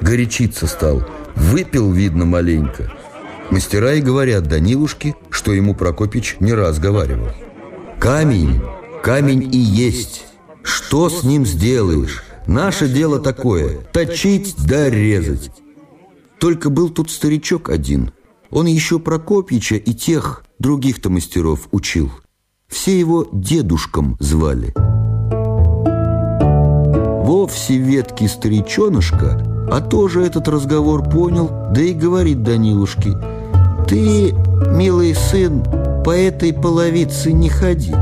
горячиться стал. Выпил, видно, маленько. Мастера и говорят Данилушке, что ему Прокопич не раз говаривал. Камень, камень и есть. Что с ним сделаешь? Наше дело такое – точить да резать. Только был тут старичок один. Он еще Прокопича и тех других-то мастеров учил. Все его дедушком звали. Вовсе веткий старичонышка, а тоже этот разговор понял, да и говорит Данилушке, «Ты, милый сын, по этой половице не ходи,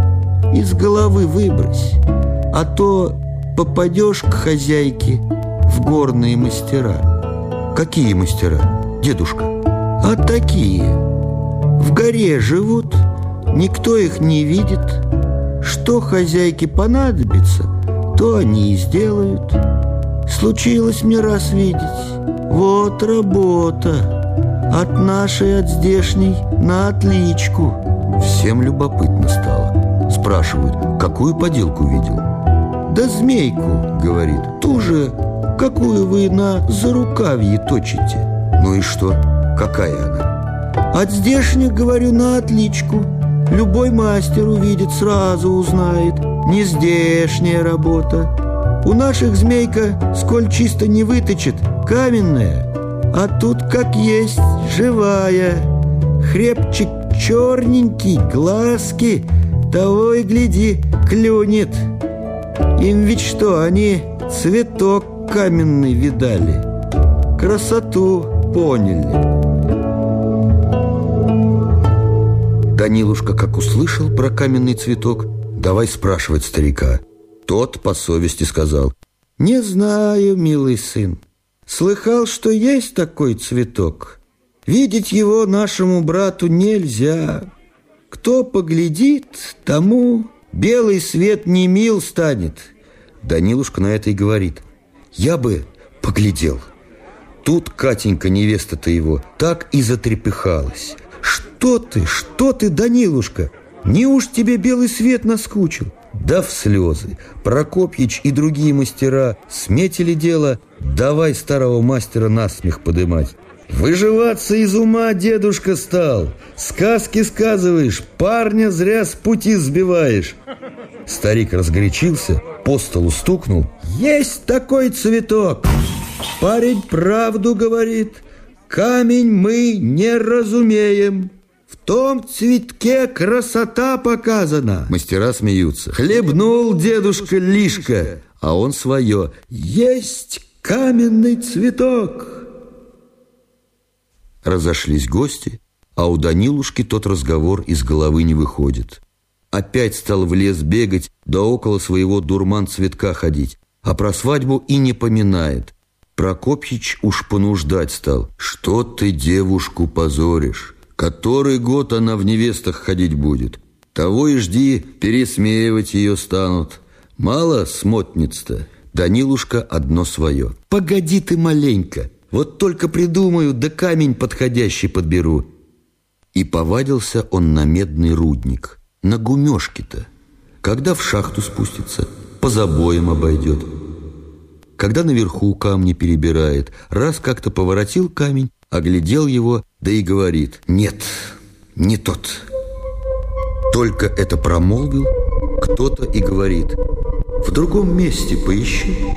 из головы выбрось, а то попадешь к хозяйке в горные мастера». «Какие мастера, дедушка?» «А такие, в горе живут, никто их не видит, что хозяйке понадобится, то они и сделают. Случилось мне раз видеть, вот работа». От нашей, от здешней на отличку. Всем любопытно стало. Спрашивают, какую поделку видел? Да змейку, говорит Ту же, какую вы на зарукавье точите. Ну и что? Какая она? От здешних, говорю, на отличку. Любой мастер увидит, сразу узнает. Не здешняя работа У наших змейка, сколь чисто не выточит, каменная а тут как есть, живая. Хребчик черненький, глазки Того и гляди, клюнет. Им ведь что, они цветок каменный видали Красоту поняли. Данилушка, как услышал про каменный цветок, давай спрашивать старика. Тот по совести сказал, «Не знаю, милый сын, Слыхал, что есть такой цветок. Видеть его нашему брату нельзя. Кто поглядит, тому белый свет не мил станет. Данилушка на это и говорит. Я бы поглядел. Тут Катенька, невеста-то его, так и затрепыхалась. Что ты, что ты, Данилушка? Не уж тебе белый свет наскучил? Да в слезы. Прокопьич и другие мастера сметили дело, давай старого мастера насмех подымать. Выживаться из ума дедушка стал. Сказки сказываешь, парня зря с пути сбиваешь. Старик разгорячился, по столу стукнул. Есть такой цветок. Парень правду говорит. Камень мы не разумеем том цветке красота показана. Мастера смеются. Хлебнул дедушка лишка, а он свое. Есть каменный цветок. Разошлись гости, а у Данилушки тот разговор из головы не выходит. Опять стал в лес бегать, да около своего дурман цветка ходить, а про свадьбу и не поминает. Прокопьич уж понуждать стал. Что ты девушку позоришь? Который год она в невестах ходить будет? Того и жди, пересмеивать ее станут. Мало смотниц-то. Данилушка одно свое. Погоди ты маленько. Вот только придумаю, да камень подходящий подберу. И повадился он на медный рудник. На гумешке-то. Когда в шахту спустится, по забоям обойдет. Когда наверху камни перебирает, раз как-то поворотил камень, оглядел его, да и говорит «Нет, не тот». Только это промолвил кто-то и говорит «В другом месте поищи,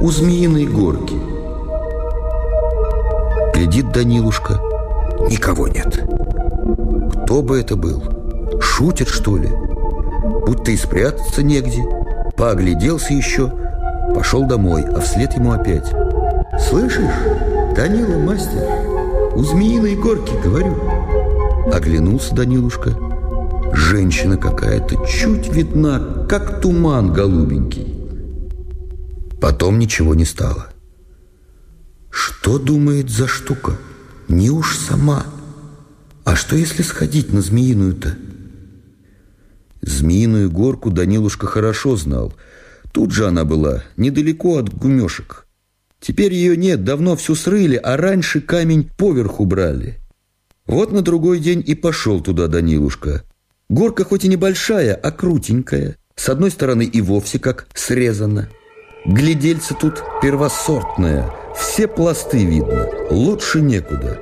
у Змеиной горки». Глядит Данилушка, никого нет. Кто бы это был? Шутит, что ли? Будто и спрятаться негде. Поогляделся еще, пошел домой, а вслед ему опять. «Слышишь?» Данила, мастер, у змеиной горки, говорю. Оглянулся Данилушка. Женщина какая-то, чуть видна, как туман голубенький. Потом ничего не стало. Что думает за штука? Не уж сама. А что, если сходить на змеиную-то? Змеиную горку Данилушка хорошо знал. Тут же она была, недалеко от гумешек. Теперь ее нет, давно всю срыли, а раньше камень поверху брали. Вот на другой день и пошел туда Данилушка. Горка хоть и небольшая, а крутенькая. С одной стороны и вовсе как срезана. Глядельце тут первосортное. Все пласты видно, лучше некуда.